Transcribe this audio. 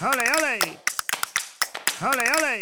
Ole, ole. Ole, ole.